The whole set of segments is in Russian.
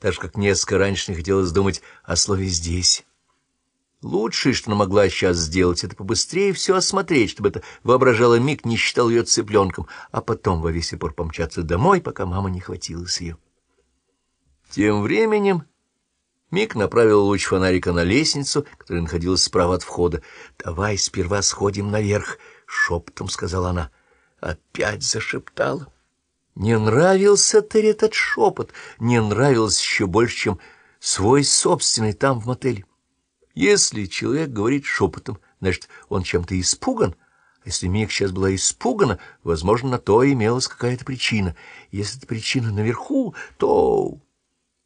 так же, как несколько раньше не хотелось думать о слове «здесь». Лучшее, что она могла сейчас сделать, это побыстрее все осмотреть, чтобы это воображало Мик не считал ее цыпленком, а потом во весь опор помчаться домой, пока мама не хватилась ее. Тем временем Мик направил луч фонарика на лестницу, которая находилась справа от входа. «Давай сперва сходим наверх», — шепотом сказала она. Опять зашептала. Не нравился Терри этот шепот, не нравился еще больше, чем свой собственный там в мотеле. Если человек говорит шепотом, значит, он чем-то испуган, если Мик сейчас была испугана, возможно, на то имелась какая-то причина. Если эта причина наверху, то...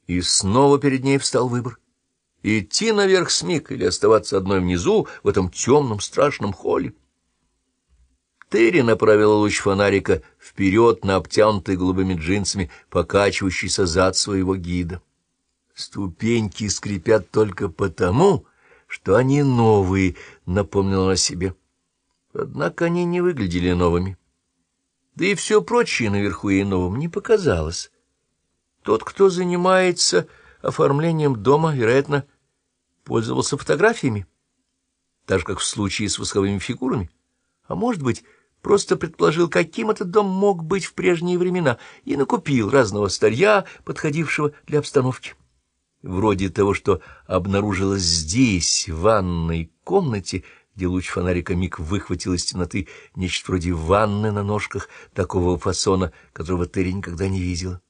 И снова перед ней встал выбор. Идти наверх с Мик или оставаться одной внизу в этом темном страшном холле. Терри направила луч фонарика вперед на обтянутый голубыми джинсами покачивающийся зад своего гида. Ступеньки скрипят только потому, что они новые, — напомнила о себе. Однако они не выглядели новыми. Да и все прочее наверху ей новым не показалось. Тот, кто занимается оформлением дома, вероятно, пользовался фотографиями, так же, как в случае с восковыми фигурами. А может быть, просто предположил, каким этот дом мог быть в прежние времена, и накупил разного старья, подходившего для обстановки вроде того, что обнаружилось здесь, в ванной комнате, где луч фонарика миг выхватил из темноты нечто вроде ванны на ножках такого фасона, которого Терри никогда не видела.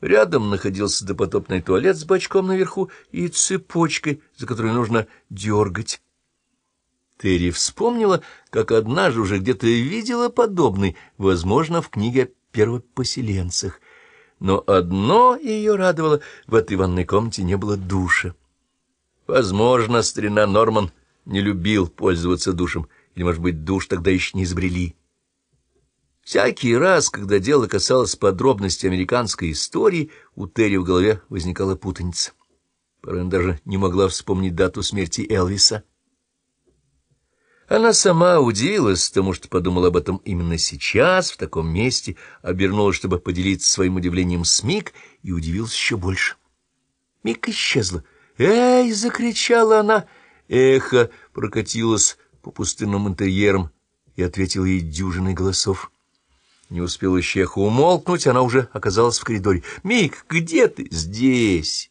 Рядом находился допотопный туалет с бачком наверху и цепочкой, за которой нужно дергать. Терри вспомнила, как однажды уже где-то видела подобный, возможно, в книге о первопоселенцах — но одно ее радовало — в этой ванной комнате не было душа. Возможно, старина Норман не любил пользоваться душем, или, может быть, душ тогда еще не изобрели. Всякий раз, когда дело касалось подробностей американской истории, у Терри в голове возникала путаница. Порой даже не могла вспомнить дату смерти Элвиса — она сама удивилась тому, что подумала об этом именно сейчас, в таком месте, обернулась, чтобы поделиться своим удивлением с Мик, и удивилась еще больше. Мик исчезла. «Эй!» — закричала она. Эхо прокатилось по пустынным интерьерам и ответил ей дюжиной голосов. Не успела еще эхо умолкнуть, она уже оказалась в коридоре. «Мик, где ты?» «Здесь!»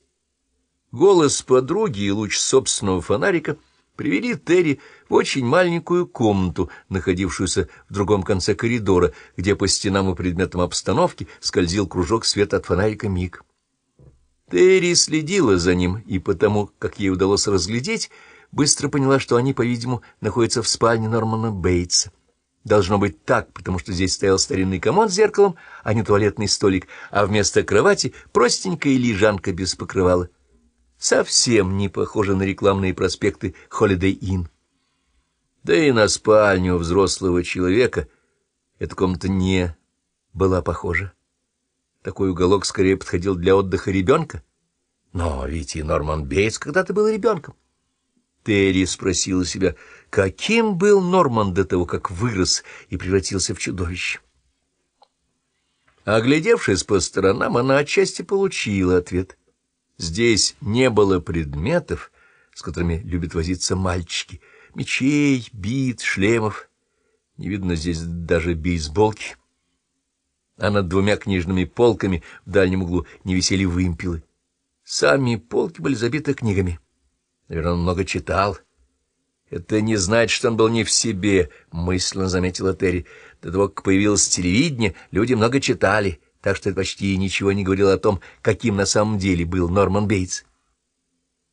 Голос подруги и луч собственного фонарика — привели Терри в очень маленькую комнату, находившуюся в другом конце коридора, где по стенам и предметам обстановки скользил кружок света от фонарика Миг. Терри следила за ним, и потому, как ей удалось разглядеть, быстро поняла, что они, по-видимому, находятся в спальне Нормана Бейтса. Должно быть так, потому что здесь стоял старинный комод с зеркалом, а не туалетный столик, а вместо кровати простенькая лежанка без покрывала совсем не похожа на рекламные проспекты Holiday Inn. Да и на спальню взрослого человека эта комната не была похожа. Такой уголок скорее подходил для отдыха ребенка. Но ведь и Норман Бейтс когда-то был ребенком. Терри спросила себя, каким был Норман до того, как вырос и превратился в чудовище. Оглядевшись по сторонам, она отчасти получила ответ — Здесь не было предметов, с которыми любят возиться мальчики. Мечей, бит, шлемов. Не видно здесь даже бейсболки. А над двумя книжными полками в дальнем углу не висели вымпелы. Сами полки были забиты книгами. Наверное, он много читал. Это не значит, что он был не в себе, — мысленно заметила Терри. До того, как появилось телевидение, люди много читали — так что это почти ничего не говорило о том, каким на самом деле был Норман Бейтс.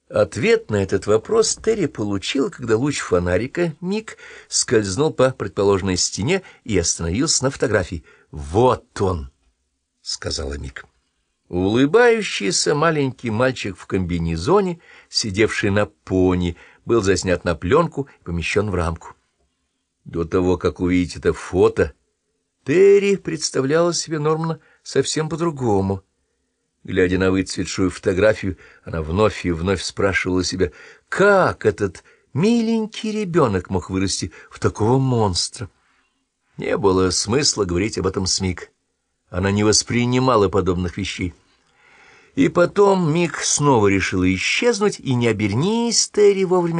Ответ на этот вопрос Терри получил, когда луч фонарика Мик скользнул по предположенной стене и остановился на фотографии. «Вот он!» — сказала Мик. Улыбающийся маленький мальчик в комбинезоне, сидевший на пони, был заснят на пленку и помещен в рамку. До того, как увидеть это фото, Терри представляла себе Нормана совсем по-другому. Глядя на выцветшую фотографию, она вновь и вновь спрашивала себя, как этот миленький ребенок мог вырасти в такого монстра. Не было смысла говорить об этом с Мик. Она не воспринимала подобных вещей. И потом Мик снова решила исчезнуть, и не обернись Терри вовремя,